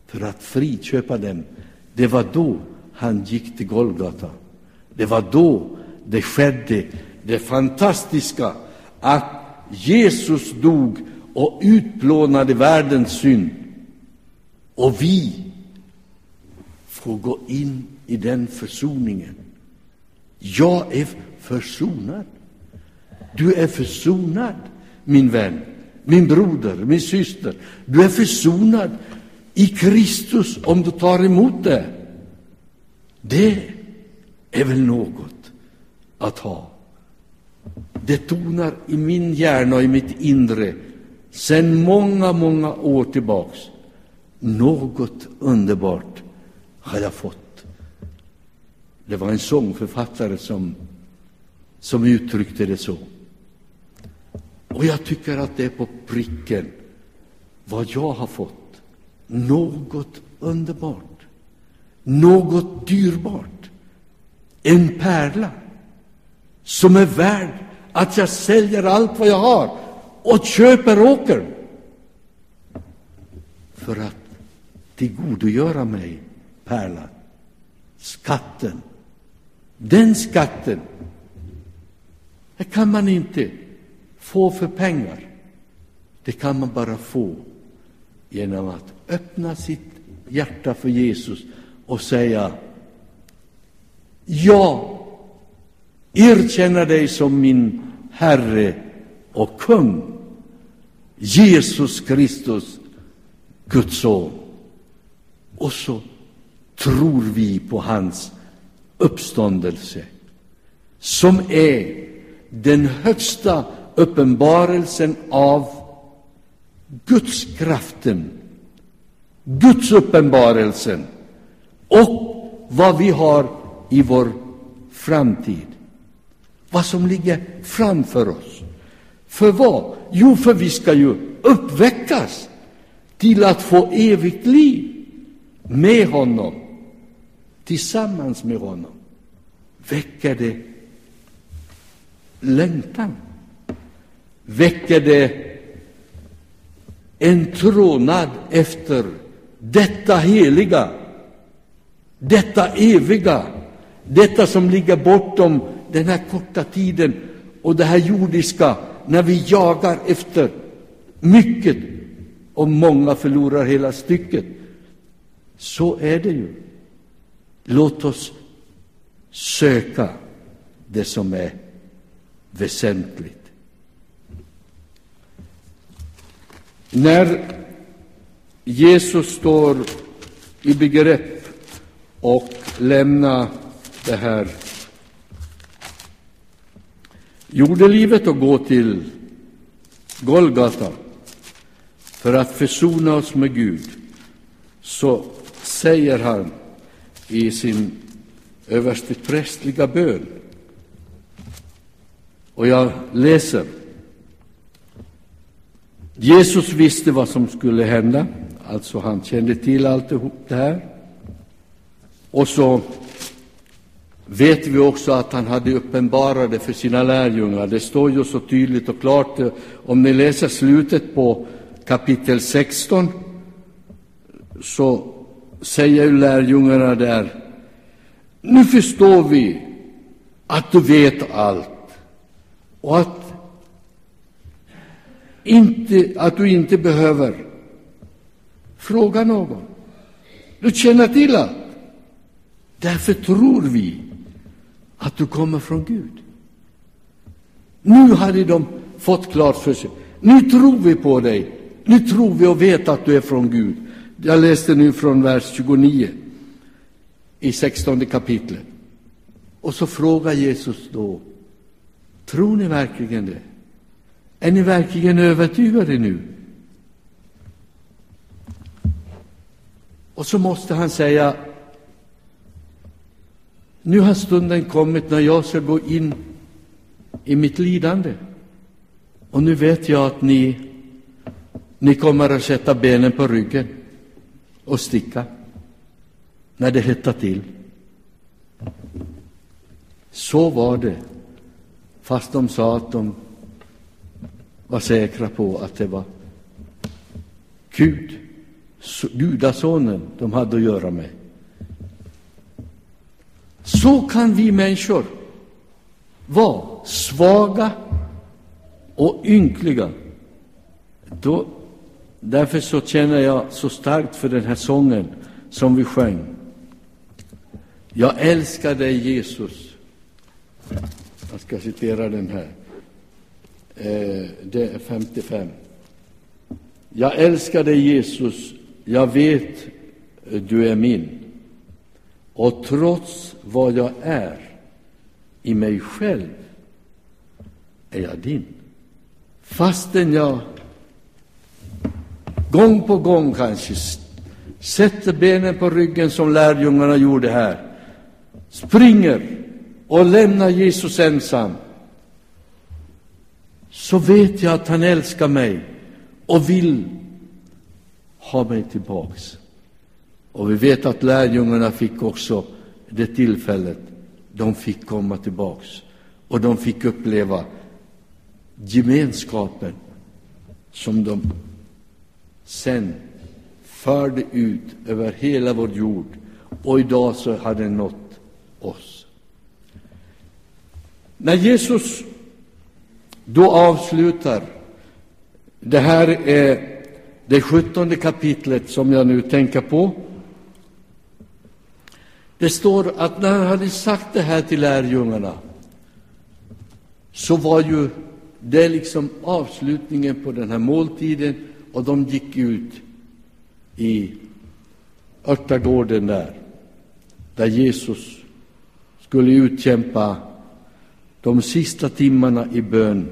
För att friköpa dem. Det var då han gick till Golgata. Det var då det skedde, det fantastiska, att Jesus dog och utplånade världens synd. Och vi får gå in i den försoningen. Jag är försonad. Du är försonad, min vän, min broder, min syster. Du är försonad i Kristus om du tar emot det. Det är väl något att ha. Det tonar i min hjärna och i mitt inre sedan många, många år tillbaks. Något underbart har jag fått. Det var en sångförfattare som, som uttryckte det så. Och jag tycker att det är på pricken vad jag har fått. Något underbart, något dyrbart, en pärla som är värd att jag säljer allt vad jag har och köper åkern för att tillgodogöra mig pärlan, skatten Den skatten, det kan man inte få för pengar. Det kan man bara få genom att öppna sitt hjärta för Jesus och säga Ja, erkänna dig som min Herre och kung, Jesus Kristus, Guds son. Och så tror vi på hans uppståndelse, som är den högsta uppenbarelsen av Guds kraften, Guds uppenbarelsen och vad vi har i vår framtid. Vad som ligger framför oss. För vad? Jo, för vi ska ju uppväckas till att få evigt liv med honom, tillsammans med honom. Väcker det längtan? Väcker det en trånad efter detta heliga, detta eviga, detta som ligger bortom den här korta tiden och det här jordiska, när vi jagar efter mycket och många förlorar hela stycket. Så är det ju. Låt oss söka det som är väsentligt. När Jesus står i begrepp och lämna det här jordelivet och gå till Golgata för att försona oss med Gud, så säger han i sin översteprästliga bön, och jag läser. Jesus visste vad som skulle hända, alltså han kände till allt det här. Och så vet vi också att han hade uppenbarat det för sina lärjungar. Det står ju så tydligt och klart, om ni läser slutet på kapitel 16, så säger ju lärjungarna där, nu förstår vi att du vet allt och att, inte, att du inte behöver fråga någon. Du känner till allt. Därför tror vi att du kommer från Gud. Nu hade de fått klart för sig. Nu tror vi på dig. Nu tror vi och vet att du är från Gud. Jag läste nu från vers 29 i 16 kapitlet. Och så frågar Jesus då, tror ni verkligen det? Är ni verkligen övertygade nu? Och så måste han säga, nu har stunden kommit när jag ska gå in i mitt lidande. Och nu vet jag att ni, ni kommer att sätta benen på ryggen och sticka när det hettar till. Så var det, fast de sa att de var säkra på att det var Gud, Gudasonen de hade att göra med. Så kan vi människor vara svaga och ynkliga. Då, därför så känner jag så starkt för den här sången som vi sjöng. Jag älskar dig Jesus. Jag ska citera den här. Eh, det är 55. Jag älskar dig Jesus, jag vet eh, du är min. Och trots vad jag är i mig själv är jag din. Fastän jag gång på gång kanske sätter benen på ryggen som lärjungarna gjorde här, springer och lämnar Jesus ensam, så vet jag att han älskar mig och vill ha mig tillbaks. Och vi vet att lärjungarna fick också det tillfället. De fick komma tillbaks och de fick uppleva gemenskapen som de sen förde ut över hela vår jord och idag så har den nått oss. När Jesus då avslutar, det här är det sjuttonde kapitlet som jag nu tänker på. Det står att när han hade sagt det här till lärjungarna så var ju det liksom avslutningen på den här måltiden och de gick ut i örtagården där, där Jesus skulle utkämpa de sista timmarna i bön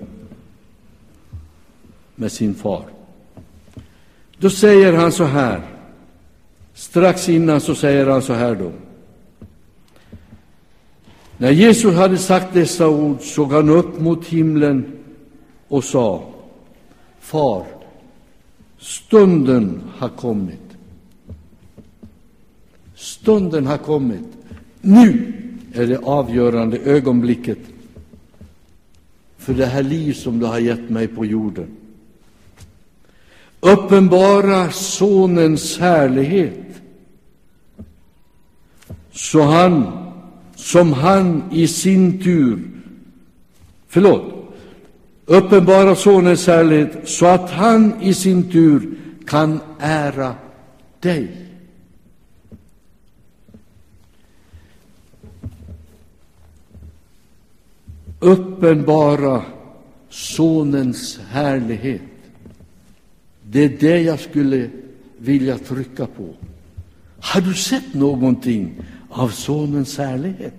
med sin far. Då säger han så här, strax innan så säger han så här då. När Jesus hade sagt dessa ord såg han upp mot himlen och sa, Far, stunden har kommit. Stunden har kommit. Nu är det avgörande ögonblicket för det här liv som du har gett mig på jorden. Uppenbara Sonens härlighet, så han, som han i sin tur, förlåt, uppenbara Sonens härlighet, så att han i sin tur kan ära dig. uppenbara Sonens härlighet. Det är det jag skulle vilja trycka på. Har du sett någonting av Sonens härlighet?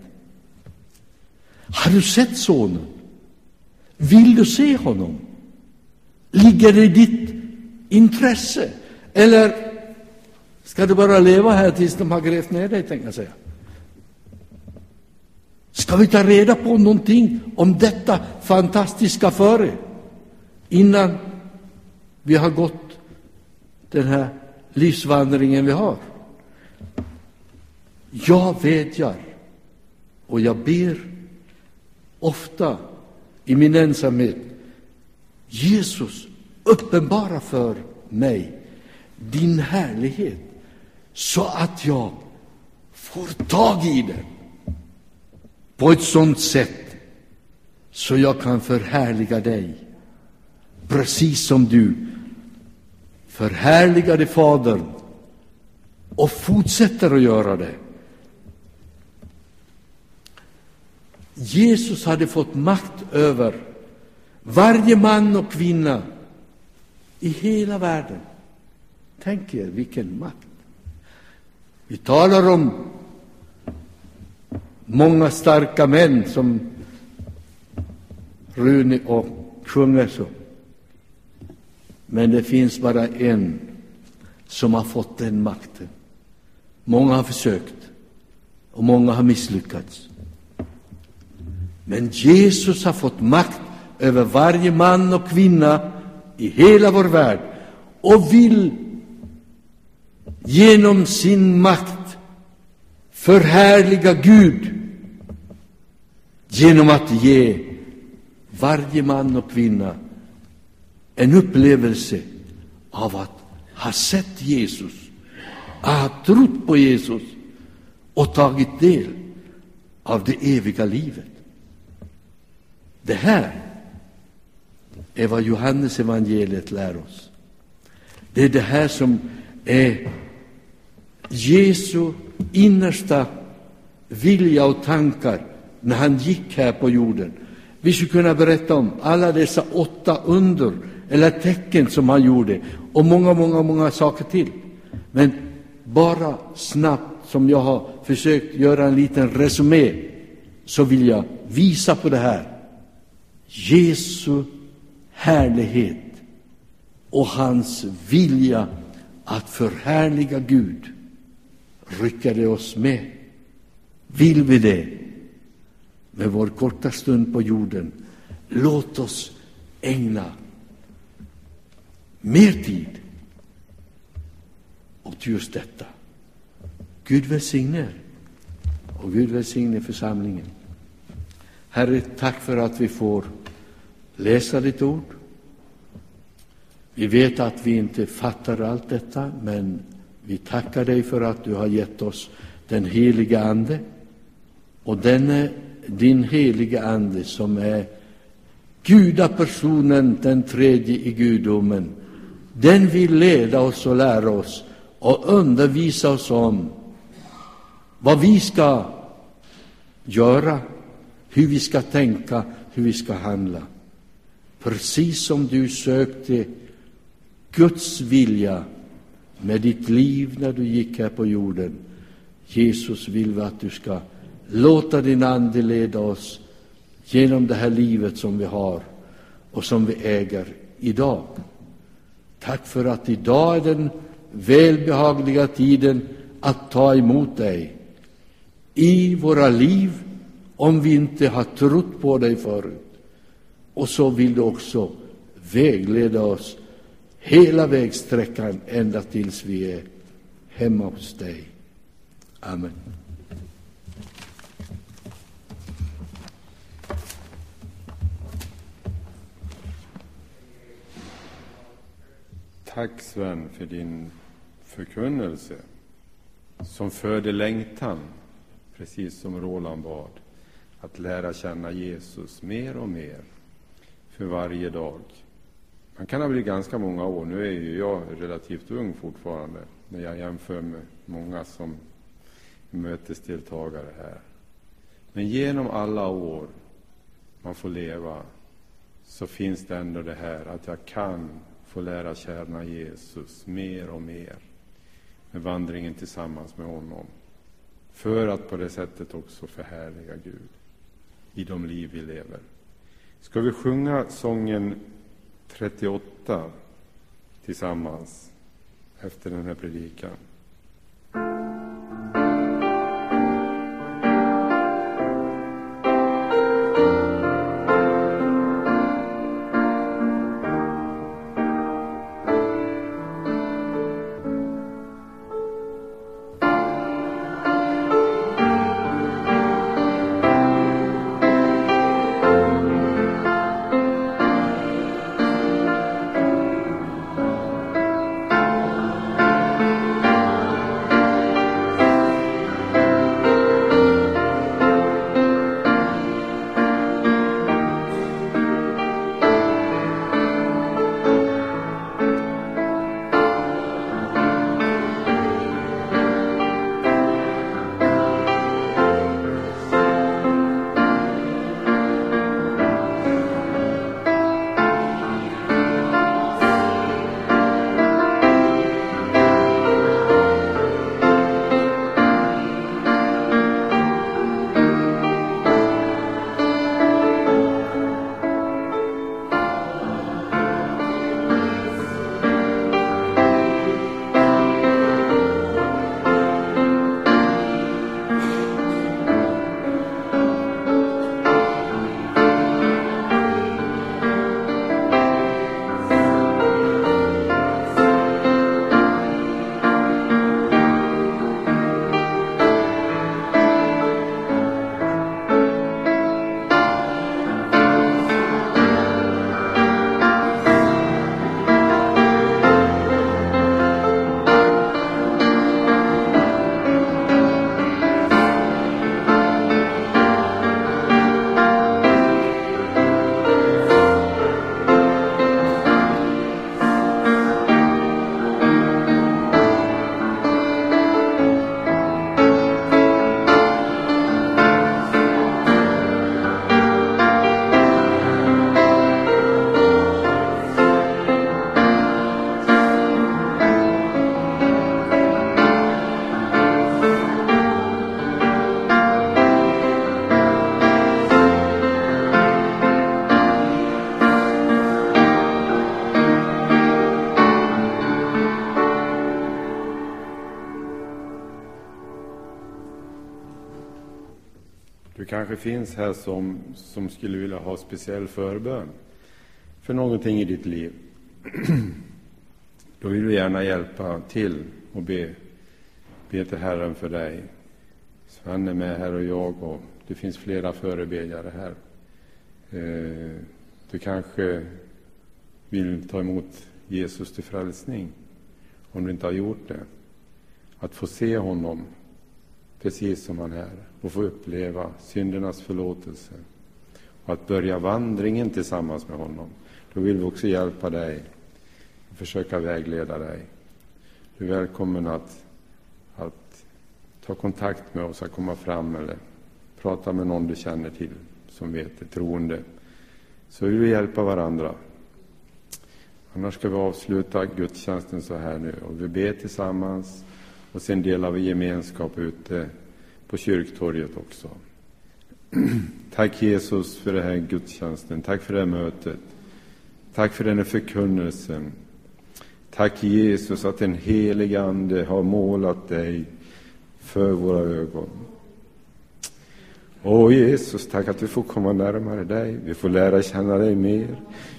Har du sett Sonen? Vill du se honom? Ligger det i ditt intresse? Eller ska du bara leva här tills de har grävt ner dig, tänkte jag säga? Ska vi ta reda på någonting om detta fantastiska före innan vi har gått den här livsvandringen vi har? Jag vädjar och jag ber ofta i min ensamhet Jesus, uppenbara för mig din härlighet så att jag får tag i den på ett sådant sätt så jag kan förhärliga dig, precis som du förhärligade Fadern och fortsätter att göra det. Jesus hade fått makt över varje man och kvinna i hela världen. Tänk er vilken makt. Vi talar om många starka män som Rune och sjunger så. Men det finns bara en som har fått den makten. Många har försökt och många har misslyckats. Men Jesus har fått makt över varje man och kvinna i hela vår värld och vill genom sin makt förhärliga Gud genom att ge varje man och kvinna en upplevelse av att ha sett Jesus, att ha trott på Jesus och tagit del av det eviga livet. Det här är vad Johannes evangeliet lär oss. Det är det här som är Jesu innersta vilja och tankar när han gick här på jorden. Vi skulle kunna berätta om alla dessa åtta under eller tecken som han gjorde och många, många, många saker till. Men bara snabbt, som jag har försökt göra en liten resumé, så vill jag visa på det här. Jesu härlighet och hans vilja att förhärliga Gud rycker det oss med. Vill vi det med vår korta stund på jorden, låt oss ägna mer tid åt just detta. Gud välsigne er och Gud välsigne församlingen. Herre, tack för att vi får läsa ditt ord. Vi vet att vi inte fattar allt detta, men vi tackar dig för att du har gett oss den heliga Ande. Och denne din helige Ande som är gudapersonen, den tredje i gudomen, den vill leda oss och lära oss och undervisa oss om vad vi ska göra, hur vi ska tänka, hur vi ska handla. Precis som du sökte Guds vilja med ditt liv när du gick här på jorden. Jesus vill vi att du ska låta din Ande leda oss genom det här livet som vi har och som vi äger idag. Tack för att idag är den välbehagliga tiden att ta emot dig i våra liv om vi inte har trott på dig förut. Och så vill du också vägleda oss hela vägsträckan ända tills vi är hemma hos dig. Amen. Tack Sven för din förkunnelse som föder längtan, precis som Roland bad, att lära känna Jesus mer och mer för varje dag. Man kan ha blivit ganska många år, nu är ju jag relativt ung fortfarande när jag jämför med många som mötesdeltagare här. Men genom alla år man får leva så finns det ändå det här att jag kan få lära känna Jesus mer och mer med vandringen tillsammans med honom. För att på det sättet också förhärliga Gud i de liv vi lever. Ska vi sjunga sången 38 tillsammans efter den här predikan? Kanske finns här som, som skulle vilja ha speciell förbön för någonting i ditt liv. Då vill vi gärna hjälpa till och be, be till Herren för dig. Sven är med här och jag och det finns flera förebedjare här. Eh, du kanske vill ta emot Jesus till frälsning om du inte har gjort det. Att få se honom precis som han är och få uppleva syndernas förlåtelse och att börja vandringen tillsammans med honom. Då vill vi också hjälpa dig och försöka vägleda dig. Du är välkommen att, att ta kontakt med oss, att komma fram eller prata med någon du känner till som vet är troende. Så vill vi hjälpa varandra. Annars ska vi avsluta gudstjänsten så här nu och vi ber tillsammans och sen delar vi gemenskap ute på kyrktorget också. Tack Jesus för den här gudstjänsten. Tack för det här mötet. Tack för den här förkunnelsen. Tack Jesus att den helige Ande har målat dig för våra ögon. Åh Jesus, tack att vi får komma närmare dig. Vi får lära känna dig mer.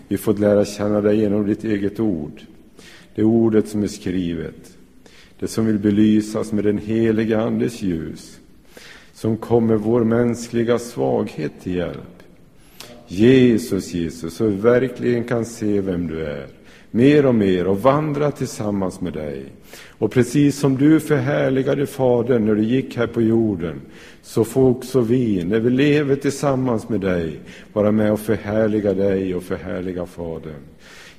Vi får lära känna dig genom ditt eget ord. Det ordet som är skrivet. Det som vill belysas med den helige Andes ljus. Som kommer vår mänskliga svaghet till hjälp. Jesus, Jesus, så vi verkligen kan se vem du är mer och mer och vandra tillsammans med dig. Och precis som du förhärligade Fadern när du gick här på jorden, så får också vi, när vi lever tillsammans med dig, vara med och förhärliga dig och förhärliga Fadern.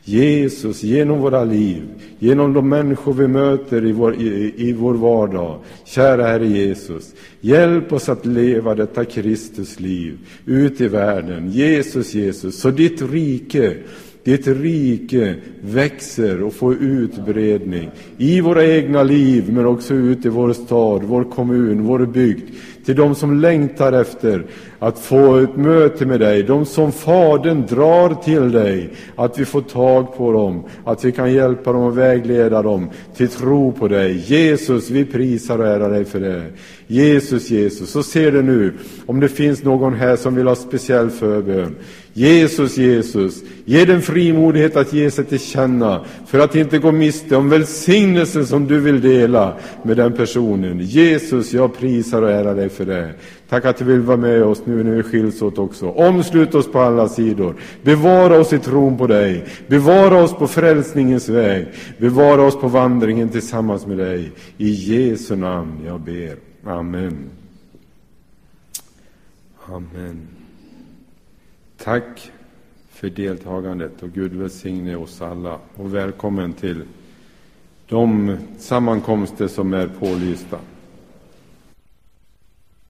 Jesus, genom våra liv, genom de människor vi möter i vår, i, i vår vardag. Kära Herre Jesus, hjälp oss att leva detta Kristus liv ut i världen. Jesus, Jesus, så ditt rike ditt rike växer och får utbredning i våra egna liv, men också ut i vår stad, vår kommun, vår bygd. Till de som längtar efter att få ett möte med dig, de som Fadern drar till dig, att vi får tag på dem, att vi kan hjälpa dem och vägleda dem till tro på dig. Jesus, vi prisar och ärar dig för det. Jesus, Jesus, så ser du nu om det finns någon här som vill ha speciell förbön. Jesus, Jesus, ge den frimodighet att ge sig till känna för att inte gå miste om välsignelsen som du vill dela med den personen. Jesus, jag prisar och ärar dig för det. Tack att du vill vara med oss nu när vi skiljs åt också. Omslut oss på alla sidor. Bevara oss i tron på dig. Bevara oss på frälsningens väg. Bevara oss på vandringen tillsammans med dig. I Jesu namn jag ber. Amen. Amen. Tack för deltagandet och Gud välsigne oss alla och välkommen till de sammankomster som är pålysta.